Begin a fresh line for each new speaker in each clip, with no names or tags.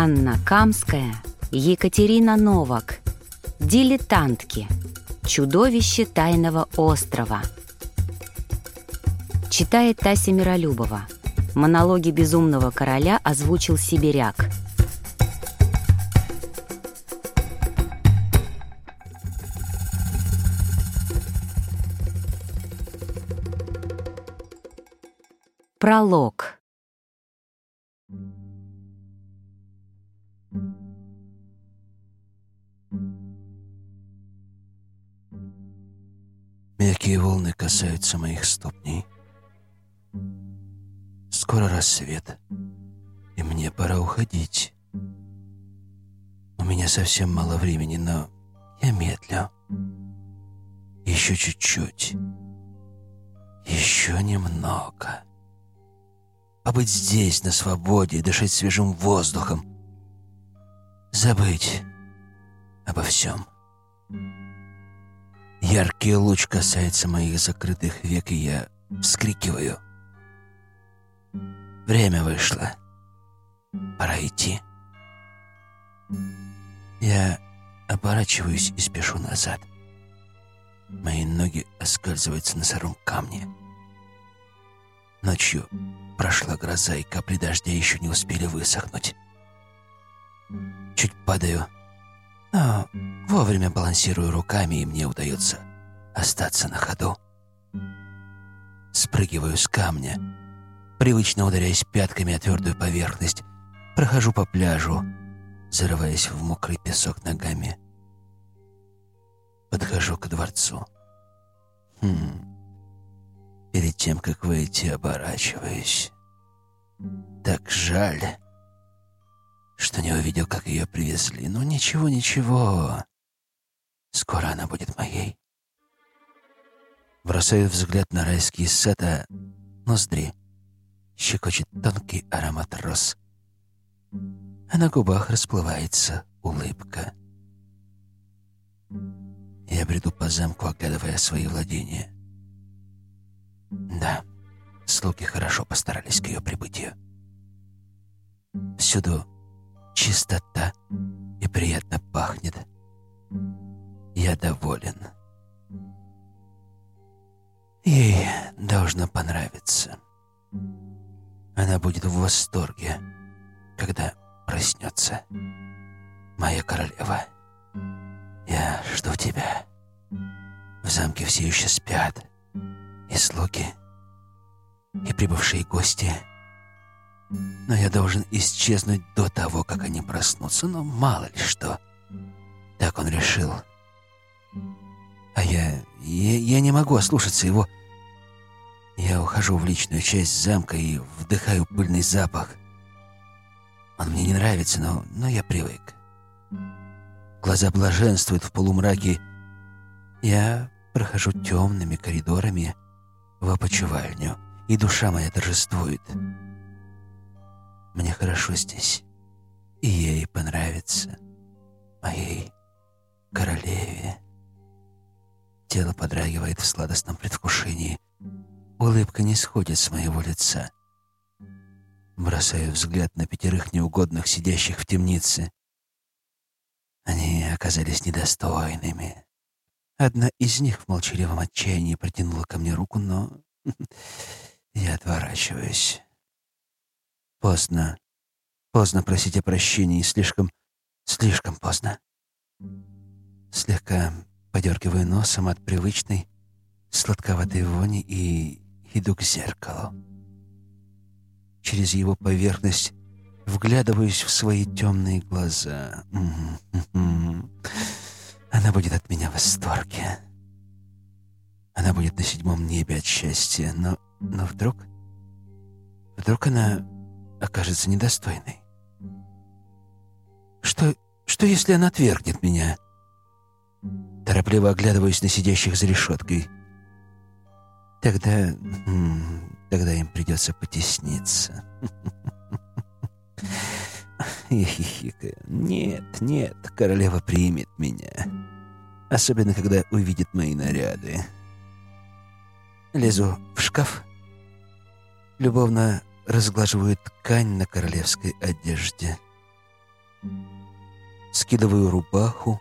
Анна Камская, Екатерина Новак. Дилетантки. Чудовище тайного острова. Читает Тася Миролюбова. Монологи безумного короля озвучил Сибиряк. Пролог.
Мягкие волны касаются моих ступней. Скоро рассвет, и мне пора уходить. У меня совсем мало времени, но я медлю. Еще чуть-чуть. Еще немного. Побыть здесь, на свободе, дышать свежим воздухом. Забыть обо всем. Яркий луч касается моих закрытых век, и я вскрикиваю. Время вышло. Пора идти. Я оборачиваюсь и спешу назад. Мои ноги оскальзываются на сыром камне. Ночью прошла гроза, и капли дождя еще не успели высохнуть. Чуть падаю, но вовремя балансирую руками, и мне удается остаться на ходу. Спрыгиваю с камня, привычно ударяясь пятками о твердую поверхность, прохожу по пляжу, зарываясь в мокрый песок ногами. Подхожу к дворцу. Хм. Перед тем, как выйти, оборачиваюсь. Так жаль, что не увидел, как ее привезли. Но ничего, ничего. Скоро она будет моей. Бросаю взгляд на райский сад, а ноздри щекочет тонкий аромат роз. А на губах расплывается улыбка. Я бреду по замку, оглядывая свои владения. Да, слуги хорошо постарались к ее прибытию. Всюду чистота и приятно пахнет. Я доволен. Ей должно понравиться. Она будет в восторге, когда проснется. Моя королева, я жду тебя. В замке все еще спят. И слуги, и прибывшие гости. Но я должен исчезнуть до того, как они проснутся. Но мало ли что. Так он решил. А я... Я, я не могу ослушаться его. Я ухожу в личную часть замка и вдыхаю пыльный запах. Он мне не нравится, но, но я привык. Глаза блаженствуют в полумраке. Я прохожу темными коридорами в опочивальню, и душа моя торжествует. Мне хорошо здесь, и ей понравится, моей королеве. Тело подрагивает в сладостном предвкушении. Улыбка не сходит с моего лица. Бросаю взгляд на пятерых неугодных, сидящих в темнице. Они оказались недостойными. Одна из них в молчаливом отчаянии протянула ко мне руку, но я отворачиваюсь. Поздно. Поздно просить о прощении. Слишком, слишком поздно. Слегка подергиваю носом от привычной сладковатой вони и иду к зеркалу. Через его поверхность вглядываюсь в свои темные глаза. Она будет от меня в восторге. Она будет на седьмом небе от счастья, но, но вдруг... Вдруг она окажется недостойной. Что, что если она отвергнет меня? Торопливо оглядываюсь на сидящих за решеткой. Тогда... Тогда им придется потесниться. Я хихикаю. Нет, нет, королева примет меня. Особенно, когда увидит мои наряды. Лезу в шкаф. Любовно разглаживаю ткань на королевской одежде. Скидываю рубаху,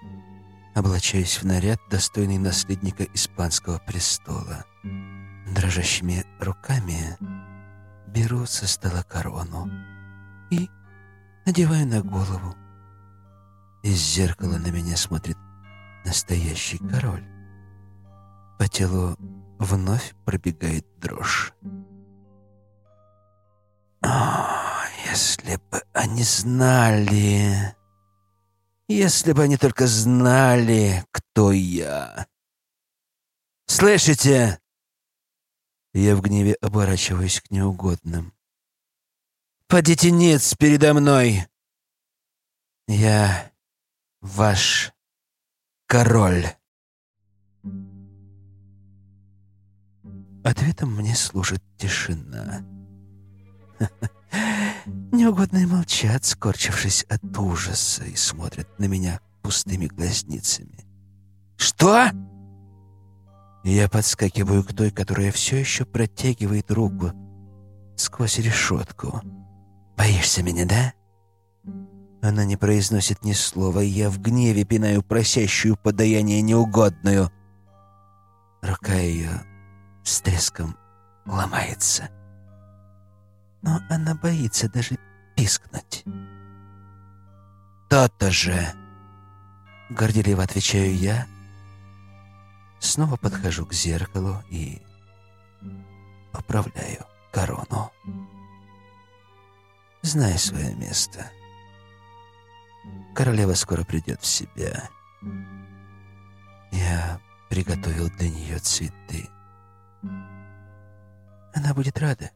облачаюсь в наряд, достойный наследника испанского престола. Дрожащими руками беру со стола корону и надеваю на голову. Из зеркала на меня смотрит настоящий король. По телу вновь пробегает дрожь. О, если бы они знали... Если бы они только знали, кто я. «Слышите?» Я в гневе оборачиваюсь к неугодным. «Подите ниц передо мной! Я ваш король!» Ответом мне служит тишина. Неугодные молчат, скорчившись от ужаса, и смотрят на меня пустыми глазницами. «Что?» Я подскакиваю к той, которая все еще протягивает руку сквозь решетку. «Боишься меня, да?» Она не произносит ни слова, и я в гневе пинаю просящую подаяние неугодную. Рука ее с треском ломается. Но она боится даже пискнуть. «То-то же!» Горделиво отвечаю я. Снова подхожу к зеркалу и поправляю корону. Знай свое место. Королева скоро придет в себя. Я приготовил для нее цветы. Она будет рада.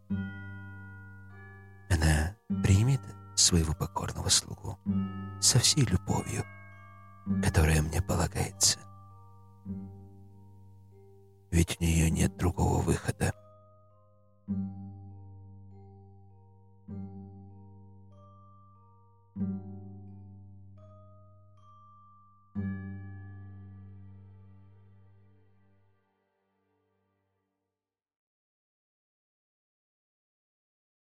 Она примет своего покорного слугу со всей любовью, которая мне полагается. Ведь у нее нет другого выхода.